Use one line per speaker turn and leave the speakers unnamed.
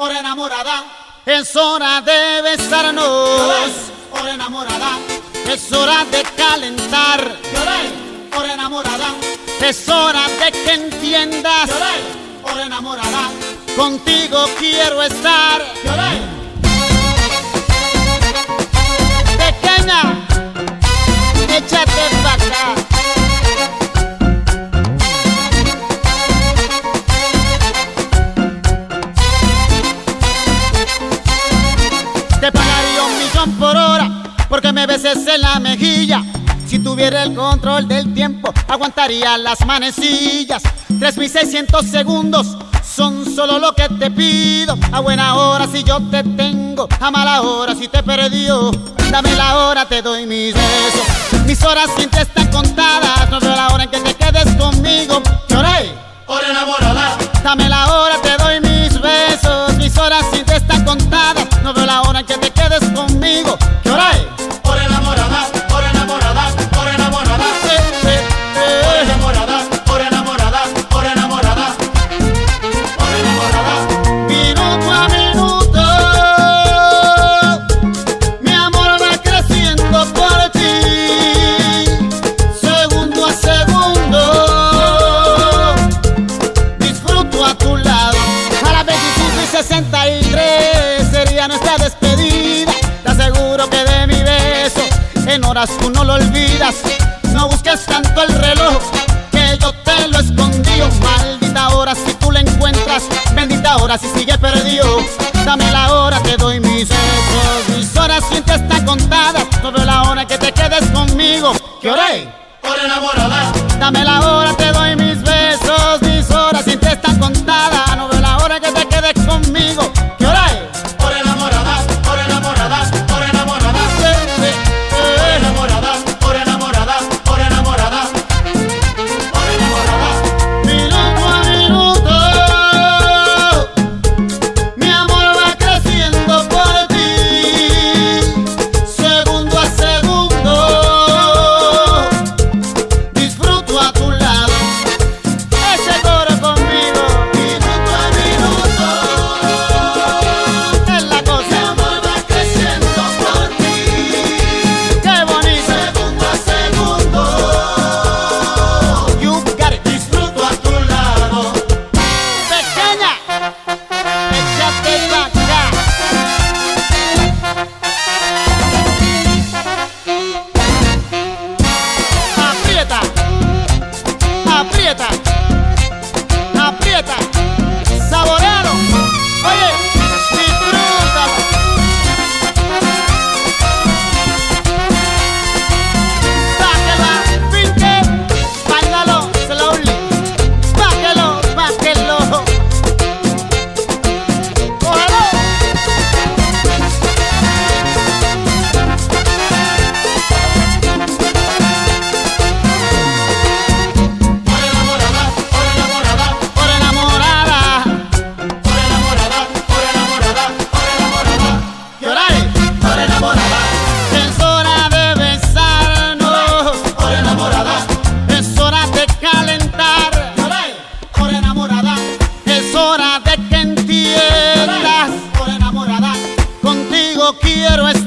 hora enamorada.
Es hora de besarnos.
hora enamorada.
Es hora de calentar.
hora enamorada.
Es hora de que entiendas.
hora enamorada.
Contigo quiero estar. En la mejilla. Si tuviera el control del tiempo, aguantaría las manecillas. 3600 segundos son solo lo que te pido. A buena hora si yo te tengo, a mala hora si te perdió. Dame la hora, te doy mis besos. Mis horas sin te están contadas. No veo la hora en que en horas tú no lo olvidas. No busques tanto el reloj que yo te lo escondí. Maldita hora si tú la encuentras, bendita hora si sigue perdido. Dame la hora, te doy mis besos. Mis horas siempre están contadas. Veo la hora que te quedes conmigo. ¿Qué es?
Hora enamorada.
Dame la hora, quiero es